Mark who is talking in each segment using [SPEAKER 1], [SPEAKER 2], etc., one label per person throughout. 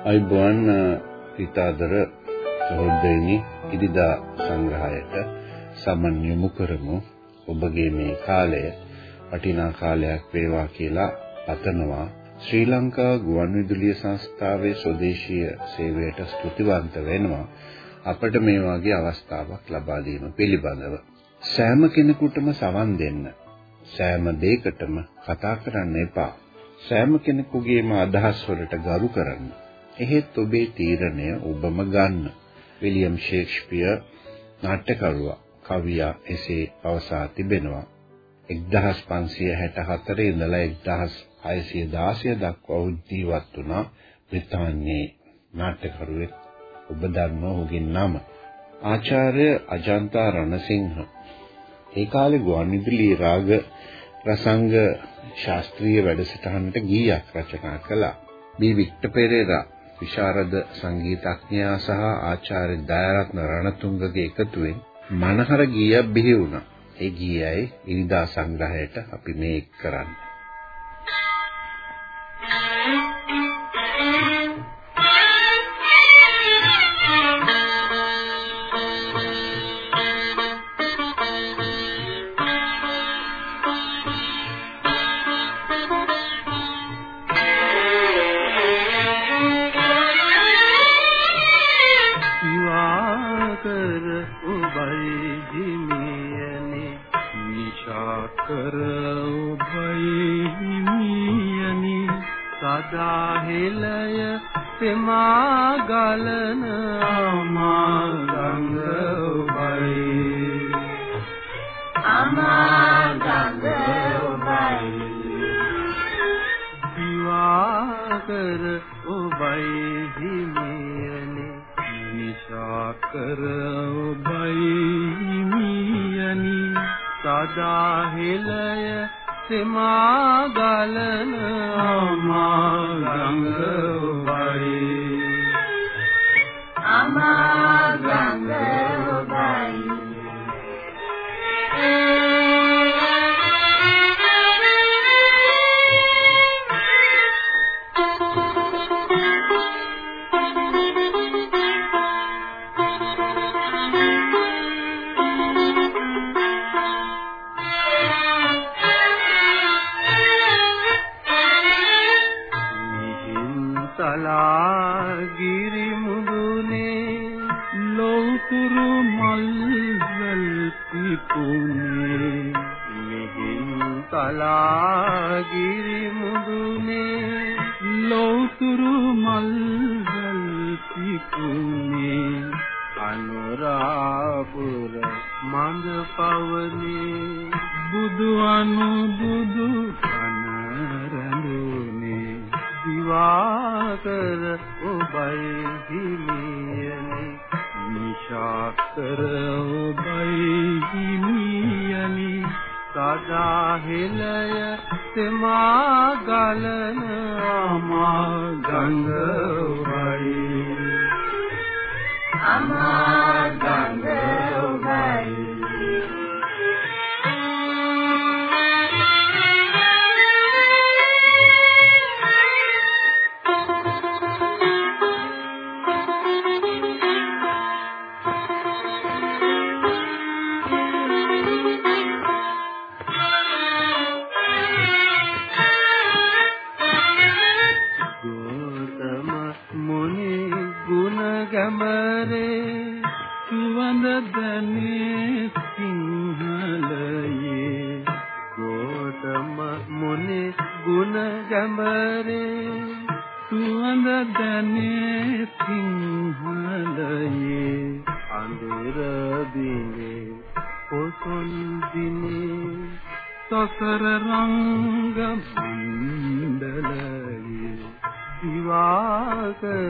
[SPEAKER 1] අයිබෝන් පිතාදර සහෝදරයනි ඉදිදා සංග්‍රහයට සමන් යොමු කරමු. ඔබගේ මේ කාලය වටිනා කාලයක් වේවා කියලා පතනවා ශ්‍රී ලංකා ගුවන්විදුලි සංස්ථාවේ ස්වදේශීය සේවයට ස්තුතිවන්ත වෙනවා. අපට මේ වගේ අවස්ථාවක් ලබා දීම පිළිබඳව. සෑම කෙනෙකුටම සවන් දෙන්න සෑම දෙයකටම කතා කරන්න එපා. සෑම කෙනෙකුගේම අදහස් වලට ගරු කරන්න. එහෙත් ඔබේ තීරණය ඔබම ගන්න. විලියම් ෂේක්ස්පියර් නාට්‍යකරුවා කවියා එසේ පවසා තිබෙනවා. 1564 ඉඳලා 1616 දක්වා ජීවත් වුණා බ්‍රිතාන්‍යයේ නාට්‍යකරුවෙක්. ඔබ දන්නවා ඔහුගේ නම. ආචාර්ය අජන්තා රණසිංහ. ඒ කාලේ ගුවන්විදුලි රාග ප්‍රසංග ශාස්ත්‍රීය වැඩසටහනට ගීයක් රචනා කළා. බී වික්ටර් පෙරේරා විශාරද සංගීතඥයා සහ ආචාර්ය දයාරත්න රණතුංගගේ එකතුවෙන් මනහර ගීයක් බිහි වුණා. ඒ ගීයයි ඉරිදා සංග්‍රහයට අපි මේ එක් කරන්නේ.
[SPEAKER 2] මහා ගලන අමාගංග උබයි.
[SPEAKER 3] අමාගංග උබයි.
[SPEAKER 2] දිවාකර උබයි හිමියනේ
[SPEAKER 4] නිශාකර උබයි හිමියනි.
[SPEAKER 2] සදා හෙලය සෙමා ගලන අමාගංග
[SPEAKER 4] උතුරු මල් පිපුනේ
[SPEAKER 2] අනුරාපුර මඳ පවනේ
[SPEAKER 4] බුදු අනු බුදු අනරඳුනේ
[SPEAKER 2] දිවාකර ඔබයි හිමියනි
[SPEAKER 4] නිශාකර ඔබයි හිමියනි
[SPEAKER 2] සදා හිලය තෙමා ගලන අමා ගංගවයි
[SPEAKER 3] අමා
[SPEAKER 2] ගංගවයි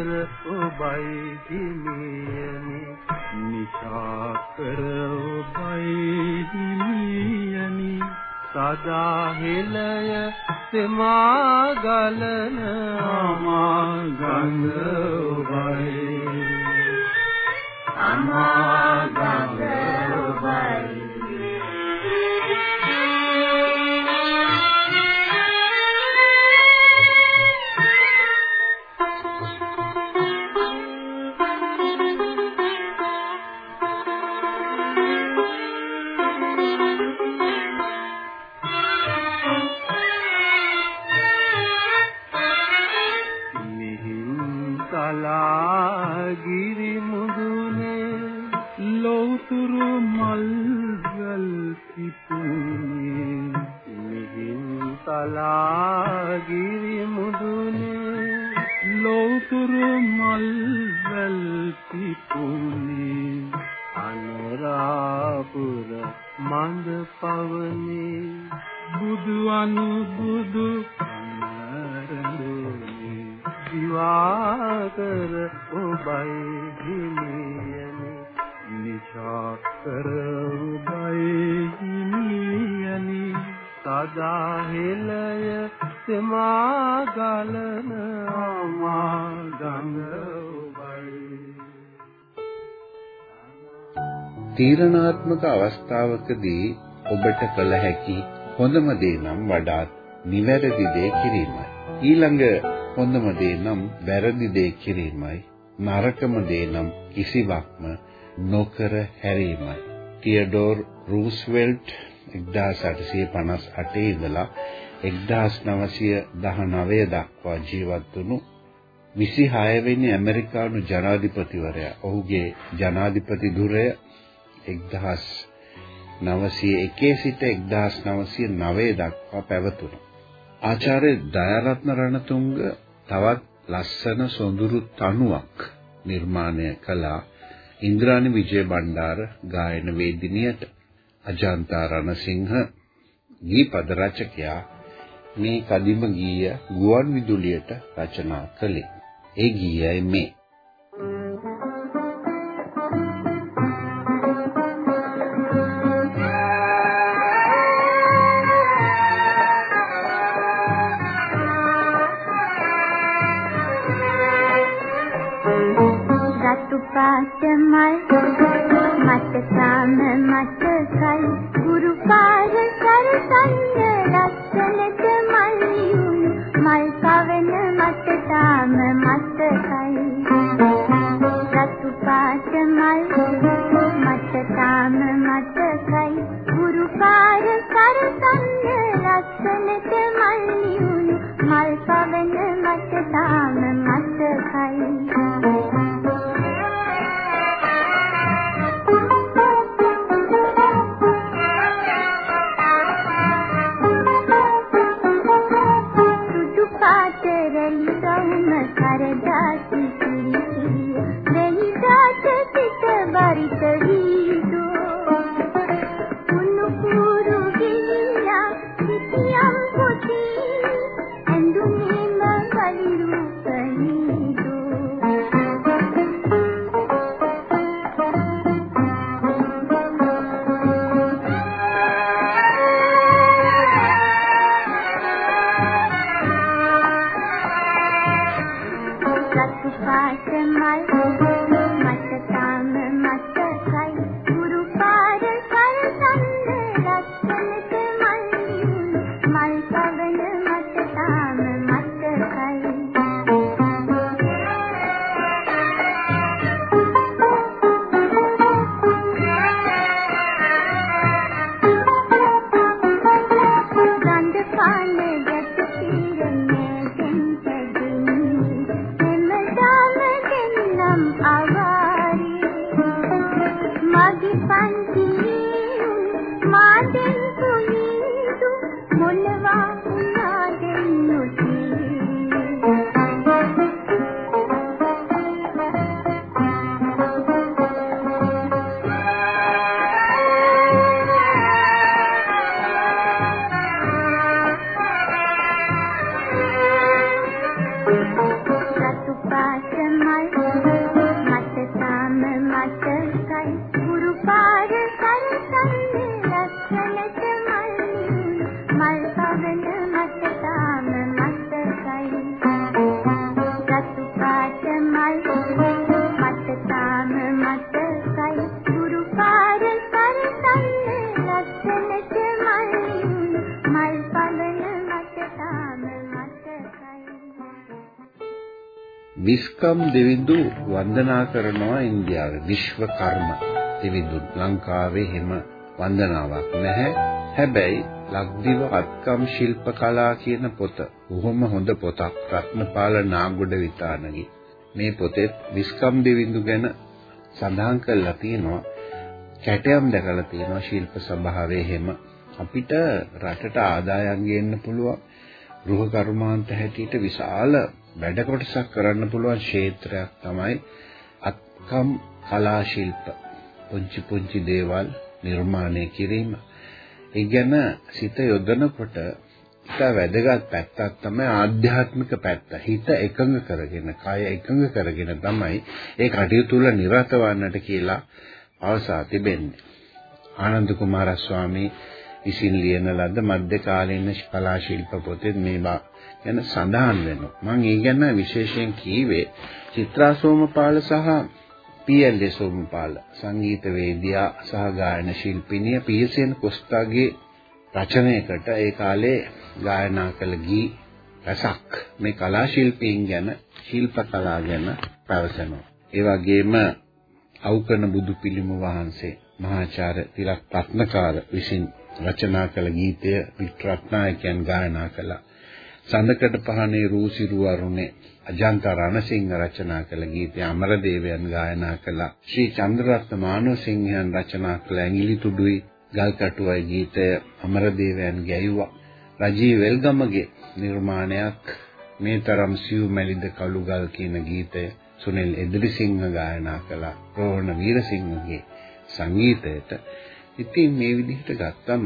[SPEAKER 2] දිවාකර ඔබයි හිමියනි.
[SPEAKER 4] නිශාකර ඔබයි හිමියනි.
[SPEAKER 2] සදා හෙළය සෙමා ගලන අමා ගංග ඔබයි.
[SPEAKER 3] අමා
[SPEAKER 2] ගංග
[SPEAKER 3] ඔබයි.
[SPEAKER 2] ගිරි මුදුනේ
[SPEAKER 4] ලෞතුරු මල්ගල් පිපුනේ
[SPEAKER 2] මිහින් සලා ගිරි මුදුනේ
[SPEAKER 4] ලෞතුරු මල්ගල් පිපුනේ
[SPEAKER 2] අනුරාපුර මන්ද පවනේ
[SPEAKER 4] බුදු අනුබුදු අමරණේ
[SPEAKER 2] දිවාකර
[SPEAKER 1] තීරණාත්මක අවස්ථාවකදී ඔබට කළ හැකි හොඳම දේ නම් වඩාත් නිවැරදි දේ කිරීමයි. ඊළඟ හොඳම දේ නම් වැරදි දේ කිරීමයි. නරකම දේ නම් කිසිවක්ම නොකර හැරීමයි. ටියඩෝර් රූස්වෙල්ට් 1858 ඉඳලා 1919 දක්වා ජීවත් වුණු 26 වෙනි ඇමරිකානු ජනාධිපතිවරයා ඔහුගේ ජනාධිපති ධුරය 1901 සිට 1909 දක්වා පැවතුණා. ආචාර්ය දයාරත්න රණතුංග තවත් ලස්සන සොඳුරු තනුවක් නිර්මාණය කළා ඉන්ද්‍රාණි විජය බණ්ඩාර ගායන වේදිනියට අජන්තා රණසිංහ ගීපද රචකයා මේ කදිම ගීය ගුවන් විදුලියට රචනා කළේ. ඒ ගීයයි මේ
[SPEAKER 5] මල් පවන මට තාම මතකයි. find
[SPEAKER 1] විස්කම් දෙවිඳු වන්දනා කරනවා ඉන්දියාවේ. විශ්වකර්ම දෙවිඳු ලංකාවේ හිම වන්දනාවක් නැහැ. හැබැයි ලක්දිව අත්කම් ශිල්ප කලා කියන පොත බොහොම හොඳ පොතක්. රත්නපාල නාගොඩ විතානගේ මේ පොතේ විස්කම් දෙවිඳු ගැන සඳහන් කරලා තියෙනවා. කැටයම් දැකලා තියෙනවා ශිල්ප සභාවේ හැම. අපිට රටට ආදායම් ගේන්න පුළුවන්. ගෘහ කර්මාන්ත හැටියට විශාල වැඩ කොටසක් කරන්න පුළුවන් ක්ෂේත්‍රයක් තමයි අත්කම් කලා ශිල්ප. පුංචි පුංචි දේවල් නිර්මාණය කිරීම. ඒ ගැන සිත යොදනකොට ඉතා වැදගත් පැත්තක් තමයි ආධ්‍යාත්මික පැත්ත. හිත එකඟ කරගෙන, කය එකඟ කරගෙන තමයි ඒ කටයුතු වල නිරත වන්නට කියලා අවසා තිබෙන්නේ. ආනන්ද කුමාරස්වාමී විසින් ලියන ලද මධ්‍ය කාලීන කලා ශිල්ප පොතේ මේවා ගැන සඳහන් වෙනවා. මම ඒ ගැන විශේෂයෙන් කීවේ චිත්‍රා සෝමපාල සහ පී.එල්.ඒ. සෝමපාල සංගීතවේදියා සහ ගායන ශිල්පිනිය පී.එස්.එන් කොස්තාගේ රචනයකට ඒ කාලේ ගායනා කළ ගී රසක් මේ කලා ශිල්පීන් ගැන ශිල්ප කලා ගැන පැවසෙනවා. ඒ වගේම අවකන බුදු පිළිම වහන්සේ මහාචාර්ය තිලක් රත්නකාර විසින් රචනා කළ ගීතය වික්‍රත්නායකයන් ගායනා කළා. සඳකඩ පහනේ රූසිරු අරුණේ අජන්ත රණසිංහ රචනා කළ ගීතය අමරදේවයන් ගායනා කළා. ශ්‍රී චන්ද්‍රරත්න මානවසිංහයන් රචනා කළ ඇඟිලි තුඩුයි ගල්කටුවයි ගීතය අමරදේවයන් ගැයුවා. රජී වෙල්ගමගේ නිර්මාණයක් මේ තරම් සිව් මැලිද කළුගල් කියන ගීතය සුනිල් එදිරිසිංහ ගායනා කළා. රෝහණ වීරසිංහගේ සංගීතයට ඉතින් මේ විදිහට ගත්තම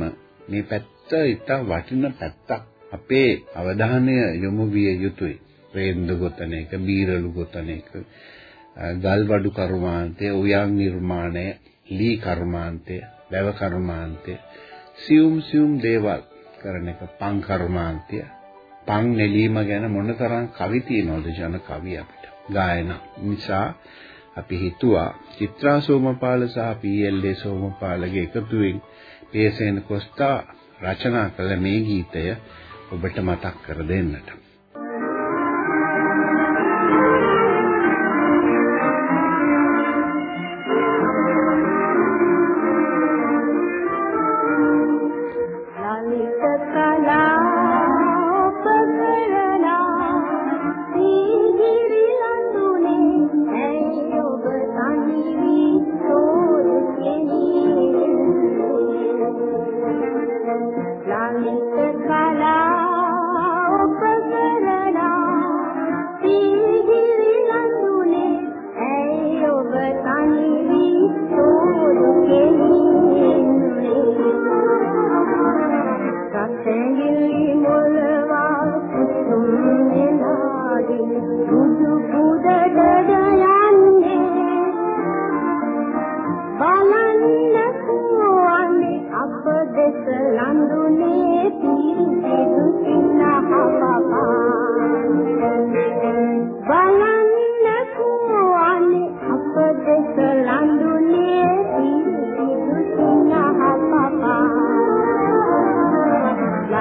[SPEAKER 1] මේ පැත්ත ඉතා වටින පැත්තක්. අපේ අවධානය යොමු විය යුතුයි. රේන්දු ගොතන එක, බීරලු ගොතන එක, ගල්වඩු කර්මාන්තය, උයන් නිර්මාණය, ලී කර්මාන්තය, වැව කර්මාන්තය, සියුම් සියුම් දේවල් කරන එක පං කර්මාන්තය. පං නෙලීම ගැන මොනතරම් කවි තියනවද ජන කවි අපිට. ගායන නිසා අපි හිතුවා චිත්‍රා සෝමපාල සහ පී.එල්.ඒ. සෝමපාලගේ එකතුවෙන් පේසෙන් කොස්තා රචනා කළ මේ ගීතය ඔබට මතක් කර දෙන්නට.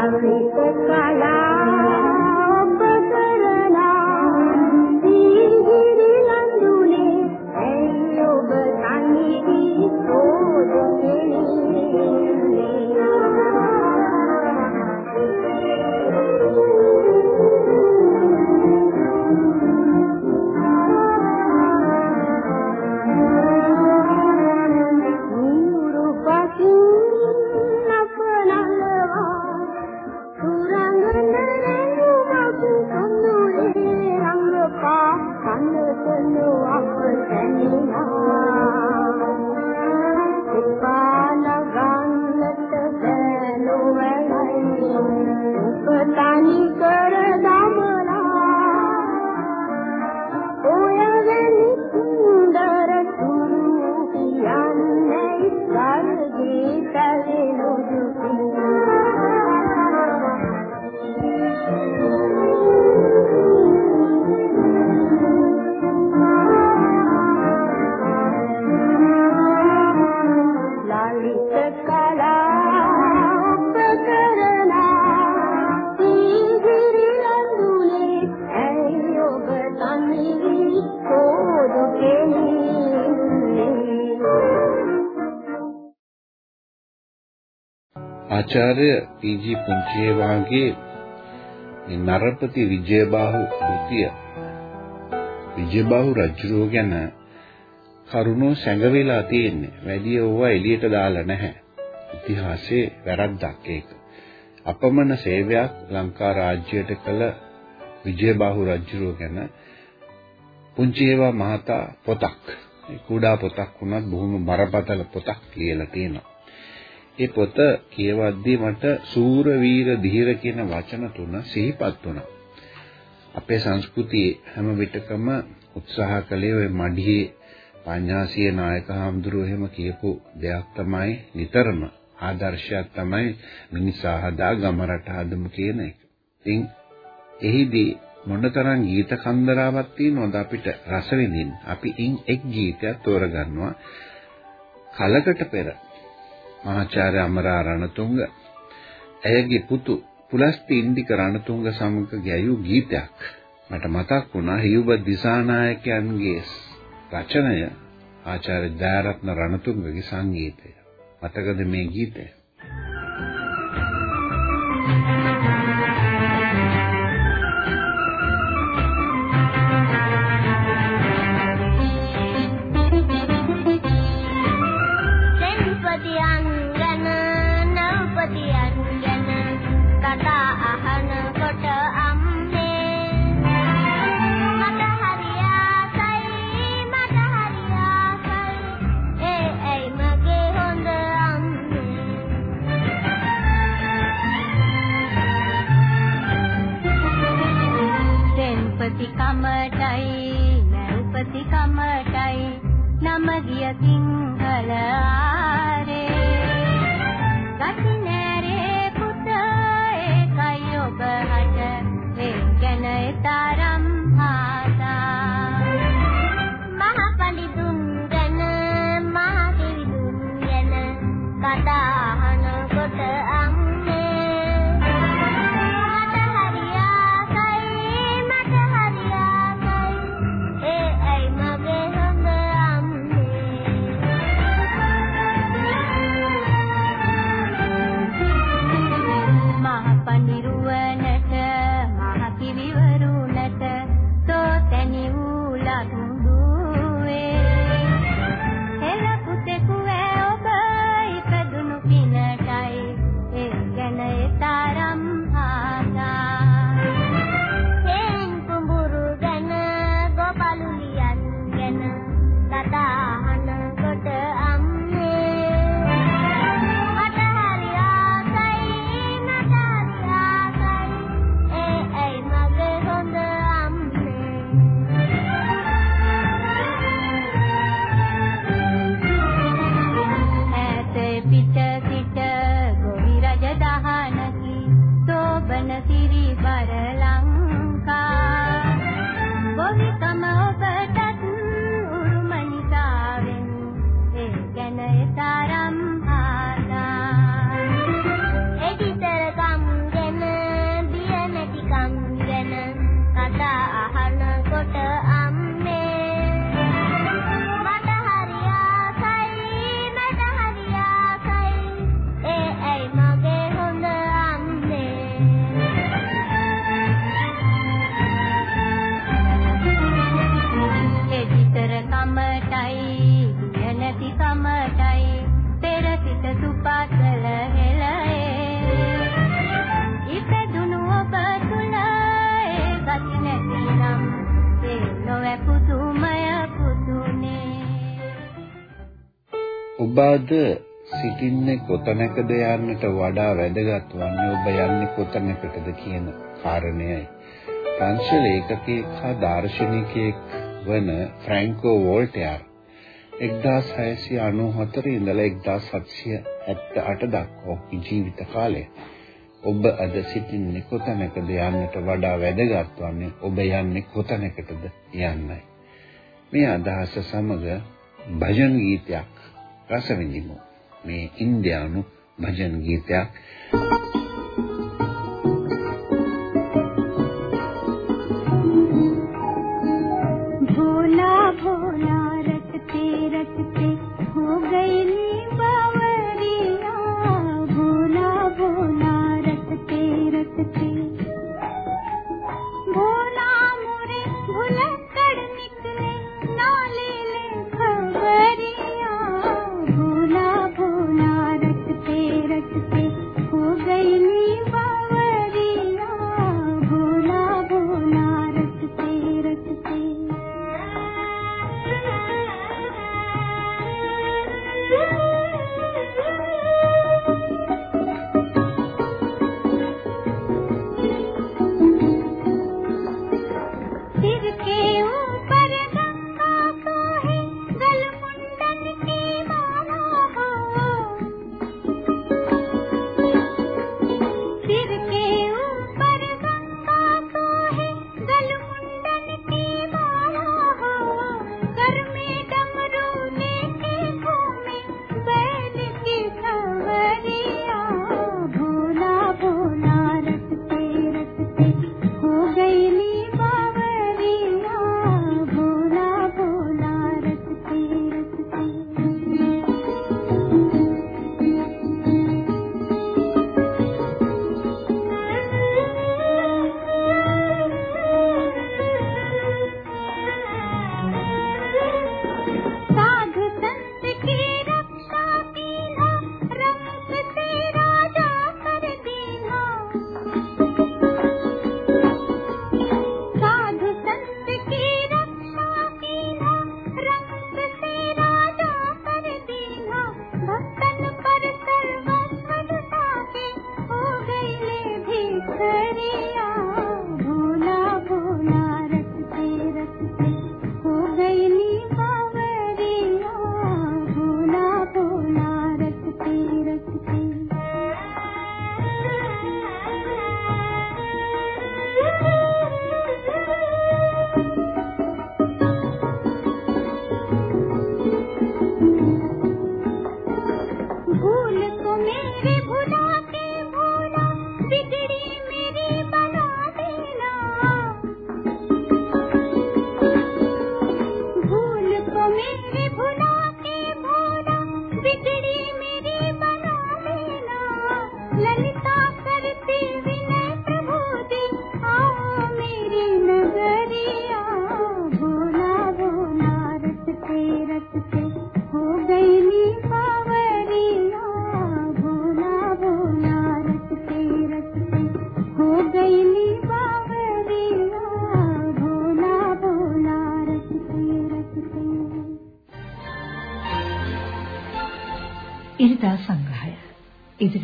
[SPEAKER 6] Santa Clara.
[SPEAKER 1] මහාචාර්ය පී.ජී. පුංචිහේවාගේ මේ නරපති විජයබාහු කෘතිය විජයබාහු රජුරෝ ගැන කරුණෝ සැඟවිලා තියෙන්නේ. වැඩි ඕවා එළියට දාලා නැහැ. ඉතිහාසයේ වැරද්දක් ඒක. අපමණ සේවයක් ලංකා රාජ්‍යයට කළ විජයබාහු රජුරෝ ගැන පුංචි ඒවා මහතා පොතක්. කුඩා පොතක් වුණත් බොහොම බරපතල පොතක් කියලා තියෙනවා. ඒ පොත කියවද්දී මට සූර වීර ධීර කියන වචන තුන සිහිපත් වුණා. අපේ සංස්කෘතියේ හැම විටකම උත්සාහ කළේ ওই මඩියේ පඤ්ඤාසිය නායක හාමුදුරුවෝ එහෙම කියපු දෙයක් තමයි නිතරම ආදර්ශයක් තමයි මිනිසා හදා ගම රට හදමු කියන එක. ඉතින් එහිදී මොනතරම් ගීත කන්දරාවක් තියෙනවද අපිට රස විඳින්න. අපි ඉන් එක් ගීතයක් තෝරගන්නවා. කලකට පෙර මහාචාර්ය අමරා රණතුංග ඇයගේ පුතු පුලස්ති ඉන්දික රණතුංග සමග ගැයූ ගීතයක් මට මතක් වුණා. හියුබ දිසානායකයන්ගේ රචනය ආචාර්ය දයාරත්න රණතුංගගේ සංගීතය. මතකද මේ ගීතය? ඔබ සිටින්නේ කොතැනකද යන්නට වඩා වැදගත් වන්නේ ඔබ යන්නේ කොතැනකටද කියන කාරණයයි. ප්‍රංශ ලේඛකයෙක් හා දාර්ශනිකයෙක් වන ෆ්‍රැන්කෝ වෝල්ටෙයාර්. 1694 ඉඳලා 1778 දක්වා ජීවිත කාලය. ඔබ අද සිටින්නේ කොතැනකද යන්නට වඩා වැදගත් වන්නේ? ඔබ යන්නේ කොතැනකටද යන්නයි. මේ අදහස සමග භජන් ගීතයක් රස විඳිමු. මේ ඉන්දියානු භජන් ගීතයක්. Thank you.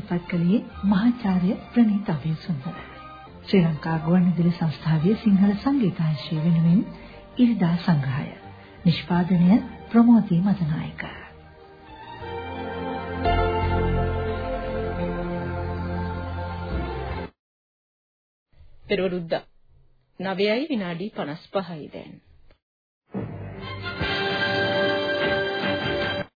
[SPEAKER 7] ඉදිරිපත් කළේ මහාචාර්ය ප්‍රනීත අබේසුන්දර ශ්‍රී ලංකා ගුවන්විදුලි සංස්ථාවේ සිංහල සංගීතාංශය වෙනුවෙන් ඉරිදා සංග්‍රහය. නිෂ්පාදනය ප්‍රමෝදී මදනායක.
[SPEAKER 8] පෙරවරුද්දා. 9යි විනාඩි 55යි දැන්.